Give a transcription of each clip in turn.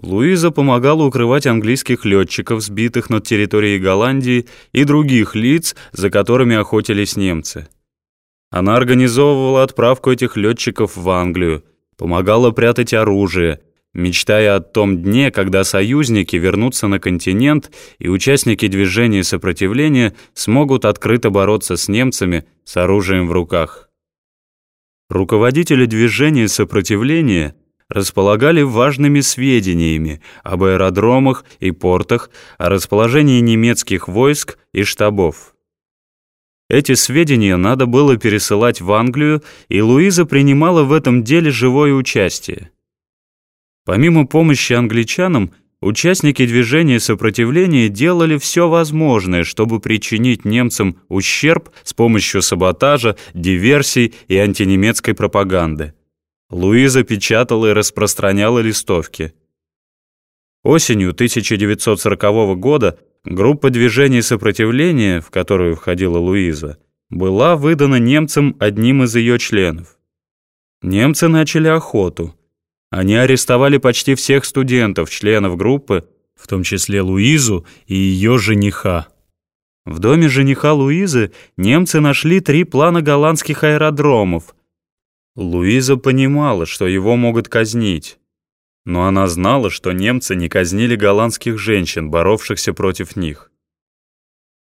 Луиза помогала укрывать английских летчиков, сбитых над территорией Голландии, и других лиц, за которыми охотились немцы. Она организовывала отправку этих летчиков в Англию, помогала прятать оружие, мечтая о том дне, когда союзники вернутся на континент и участники движения сопротивления смогут открыто бороться с немцами с оружием в руках. Руководители движения сопротивления располагали важными сведениями об аэродромах и портах, о расположении немецких войск и штабов. Эти сведения надо было пересылать в Англию, и Луиза принимала в этом деле живое участие. Помимо помощи англичанам, участники движения сопротивления делали все возможное, чтобы причинить немцам ущерб с помощью саботажа, диверсий и антинемецкой пропаганды. Луиза печатала и распространяла листовки. Осенью 1940 года группа движений сопротивления, в которую входила Луиза, была выдана немцам одним из ее членов. Немцы начали охоту. Они арестовали почти всех студентов, членов группы, в том числе Луизу и ее жениха. В доме жениха Луизы немцы нашли три плана голландских аэродромов. Луиза понимала, что его могут казнить. Но она знала, что немцы не казнили голландских женщин, боровшихся против них.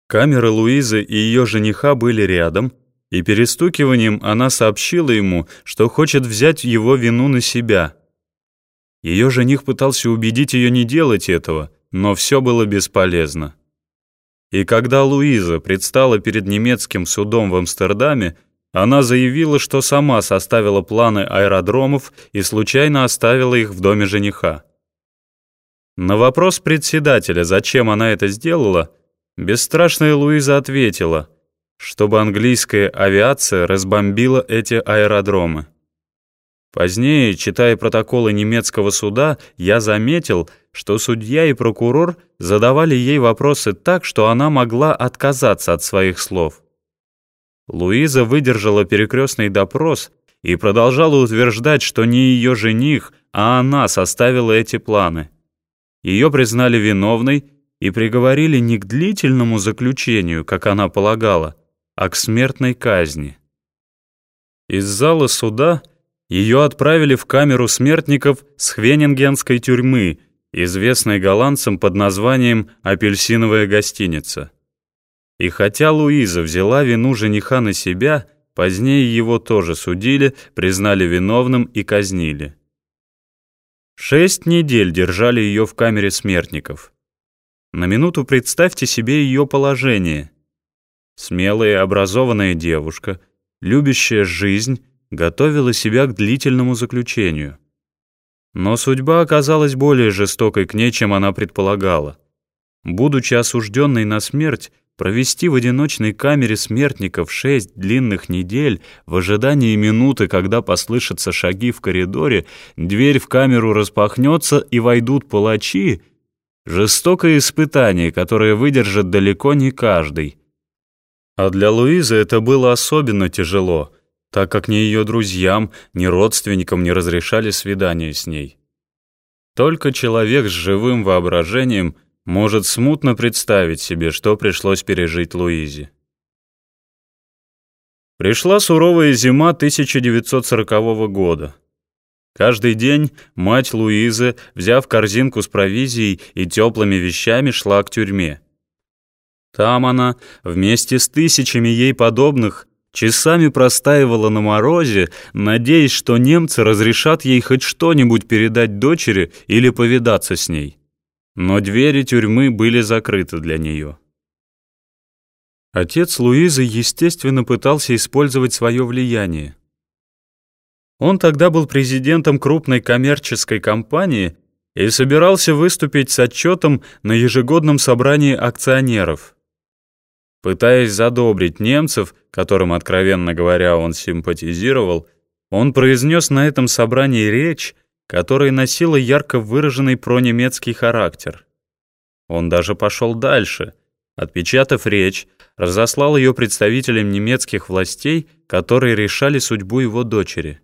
Камеры Луизы и ее жениха были рядом, и перестукиванием она сообщила ему, что хочет взять его вину на себя. Ее жених пытался убедить ее не делать этого, но все было бесполезно. И когда Луиза предстала перед немецким судом в Амстердаме, она заявила, что сама составила планы аэродромов и случайно оставила их в доме жениха. На вопрос председателя, зачем она это сделала, бесстрашная Луиза ответила, чтобы английская авиация разбомбила эти аэродромы. Позднее, читая протоколы немецкого суда, я заметил, что судья и прокурор задавали ей вопросы так, что она могла отказаться от своих слов. Луиза выдержала перекрестный допрос и продолжала утверждать, что не ее жених, а она составила эти планы. Ее признали виновной и приговорили не к длительному заключению, как она полагала, а к смертной казни. Из зала суда ее отправили в камеру смертников с Хвенингенской тюрьмы, известной голландцам под названием «Апельсиновая гостиница». И хотя Луиза взяла вину жениха на себя, позднее его тоже судили, признали виновным и казнили. Шесть недель держали ее в камере смертников. На минуту представьте себе ее положение. Смелая образованная девушка, любящая жизнь, готовила себя к длительному заключению. Но судьба оказалась более жестокой к ней, чем она предполагала. Будучи осужденной на смерть, Провести в одиночной камере смертников шесть длинных недель в ожидании минуты, когда послышатся шаги в коридоре, дверь в камеру распахнется и войдут палачи — жестокое испытание, которое выдержит далеко не каждый. А для Луизы это было особенно тяжело, так как ни ее друзьям, ни родственникам не разрешали свидания с ней. Только человек с живым воображением — может смутно представить себе, что пришлось пережить Луизе. Пришла суровая зима 1940 года. Каждый день мать Луизы, взяв корзинку с провизией и теплыми вещами, шла к тюрьме. Там она, вместе с тысячами ей подобных, часами простаивала на морозе, надеясь, что немцы разрешат ей хоть что-нибудь передать дочери или повидаться с ней но двери тюрьмы были закрыты для нее. Отец Луизы, естественно, пытался использовать свое влияние. Он тогда был президентом крупной коммерческой компании и собирался выступить с отчетом на ежегодном собрании акционеров. Пытаясь задобрить немцев, которым, откровенно говоря, он симпатизировал, он произнес на этом собрании речь, которая носила ярко выраженный пронемецкий характер. Он даже пошел дальше, отпечатав речь, разослал ее представителям немецких властей, которые решали судьбу его дочери.